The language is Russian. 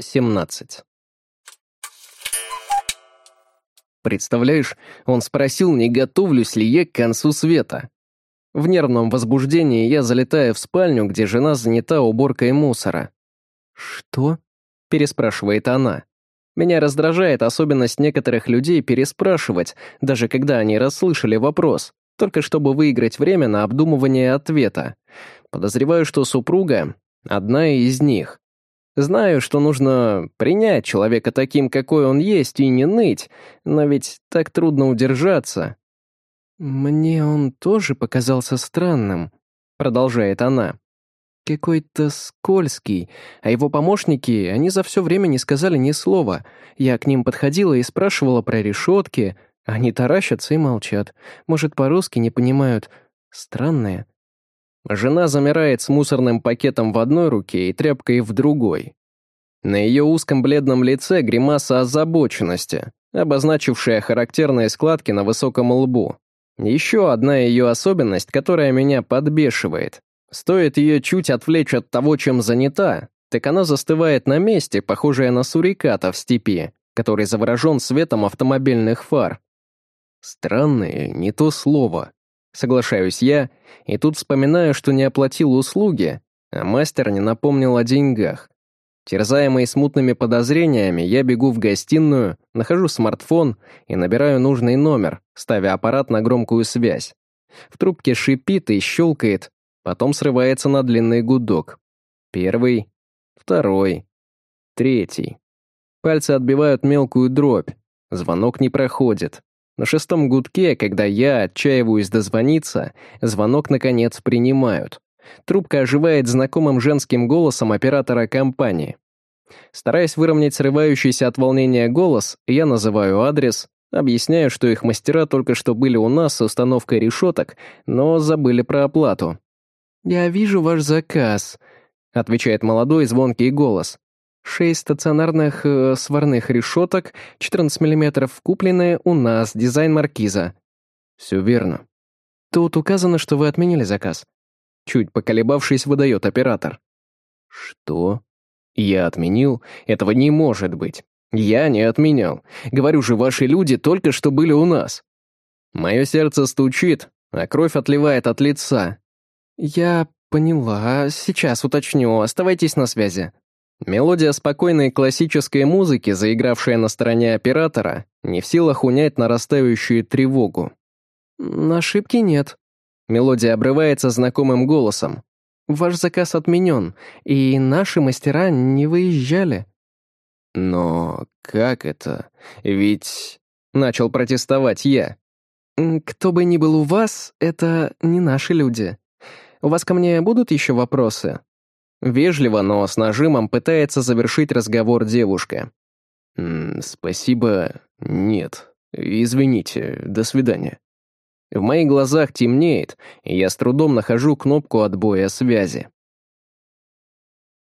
17. Представляешь, он спросил, не готовлюсь ли я к концу света. В нервном возбуждении я залетаю в спальню, где жена занята уборкой мусора. «Что?» — переспрашивает она. Меня раздражает особенность некоторых людей переспрашивать, даже когда они расслышали вопрос, только чтобы выиграть время на обдумывание ответа. Подозреваю, что супруга — одна из них. Знаю, что нужно принять человека таким, какой он есть, и не ныть, но ведь так трудно удержаться. «Мне он тоже показался странным», — продолжает она. «Какой-то скользкий, а его помощники, они за все время не сказали ни слова. Я к ним подходила и спрашивала про решетки, они таращатся и молчат. Может, по-русски не понимают. Странные. Жена замирает с мусорным пакетом в одной руке и тряпкой в другой. На ее узком бледном лице гримаса озабоченности, обозначившая характерные складки на высоком лбу. Еще одна ее особенность, которая меня подбешивает. Стоит ее чуть отвлечь от того, чем занята, так она застывает на месте, похожая на суриката в степи, который заворожен светом автомобильных фар. Странное, не то слово. Соглашаюсь я, и тут вспоминаю, что не оплатил услуги, а мастер не напомнил о деньгах. Терзаемый смутными подозрениями, я бегу в гостиную, нахожу смартфон и набираю нужный номер, ставя аппарат на громкую связь. В трубке шипит и щелкает, потом срывается на длинный гудок. Первый, второй, третий. Пальцы отбивают мелкую дробь. Звонок не проходит. На шестом гудке, когда я отчаиваюсь дозвониться, звонок, наконец, принимают. Трубка оживает знакомым женским голосом оператора компании. Стараясь выровнять срывающийся от волнения голос, я называю адрес, объясняю, что их мастера только что были у нас с установкой решеток, но забыли про оплату. «Я вижу ваш заказ», — отвечает молодой звонкий голос. Шесть стационарных э, сварных решеток, 14 мм купленные у нас, дизайн маркиза. Все верно. Тут указано, что вы отменили заказ. Чуть поколебавшись, выдает оператор. Что? Я отменил? Этого не может быть. Я не отменял. Говорю же, ваши люди только что были у нас. Мое сердце стучит, а кровь отливает от лица. Я поняла, сейчас уточню, оставайтесь на связи. Мелодия спокойной классической музыки, заигравшая на стороне оператора, не в силах унять нарастающую тревогу. «Ошибки нет». Мелодия обрывается знакомым голосом. «Ваш заказ отменен, и наши мастера не выезжали». «Но как это? Ведь...» — начал протестовать я. «Кто бы ни был у вас, это не наши люди. У вас ко мне будут еще вопросы?» Вежливо, но с нажимом пытается завершить разговор девушка. «Спасибо, нет. Извините, до свидания». В моих глазах темнеет, и я с трудом нахожу кнопку отбоя связи.